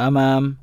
Amam.